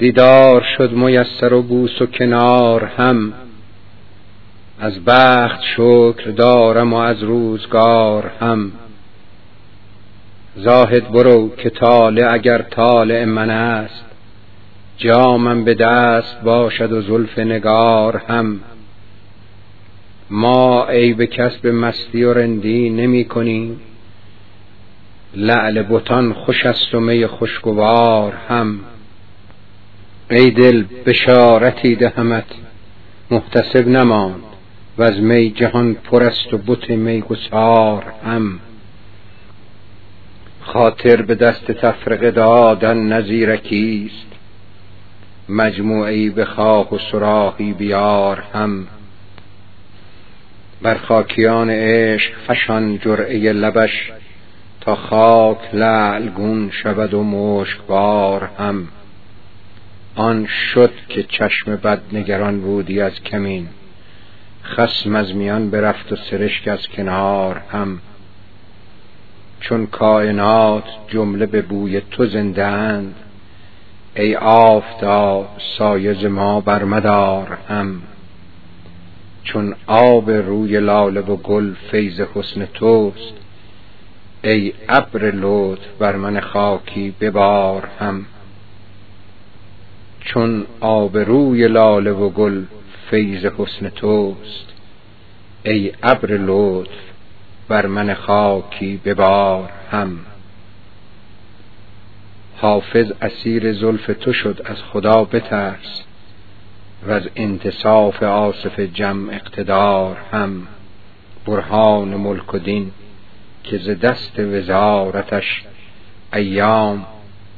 دیدار شد میسر و بوس و کنار هم. از بخت شکر دارم و از روزگار هم. زاهد برو که طالع اگر طالع من است. جامم به دست باشد و زلف نگار هم. ما به کسب مستی و رندی نمی کنیم. لعل بتان خوش است و می خوشگوار هم. ای دل بشارتی دهمت محتسب نماند و از می جهان پر است و بت می گسار هم. خاطر به دست تفرقه دادن نظیرکیست مجموعی به خواه و سراحی بیار هم. بر خاکیان عشق فشان جرعه لبش تا خاک لعلگون شود و مشکبار هم. آن شد که چشم بد نگران بودی از کمین. خسم از میان برفت و سرشک از کنار هم. چون کائنات جمله به بوی تو زندند ای آفتاب سایز ما برمدار هم. چون آب روی لاله و گل فیض حسن توست ای ابر لطف بر من خاکی ببار هم. چون آب روی لاله و گل فیض حسن توست. ای ابر لطف بر من خاکی ببار هم. حافظ اسیر زلف تو شد از خدا بترس و از انتصاف آصف جمع اقتدار هم. برهان ملک و دین که ز دست وزارتش ایام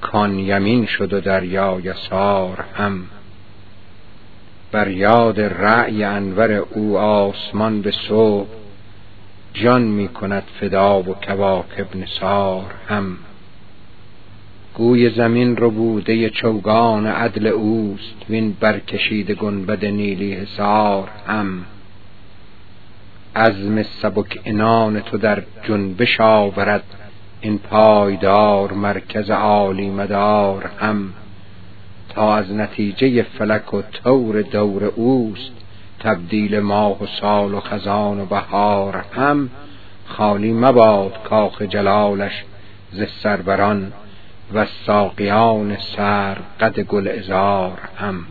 کان یمین شد و دریا یسار هم. بر یاد رأی انور او آسمان به صبح جان می کند فدا و کواکب نثار هم. گوی زمین رو بوده چوگان عدل اوست وین برکشید گنبد نیلی حصار هم. عزم سبک انان تو در جنبش آورد این پایدار مرکز عالی مدار هم تا از نتیجه فلک و طور دور اوست تبدیل ماه و سال و خزان و بهار هم خالی مباد کاخ جلالش ز سربران و ساقیان سر قد گل ازار هم.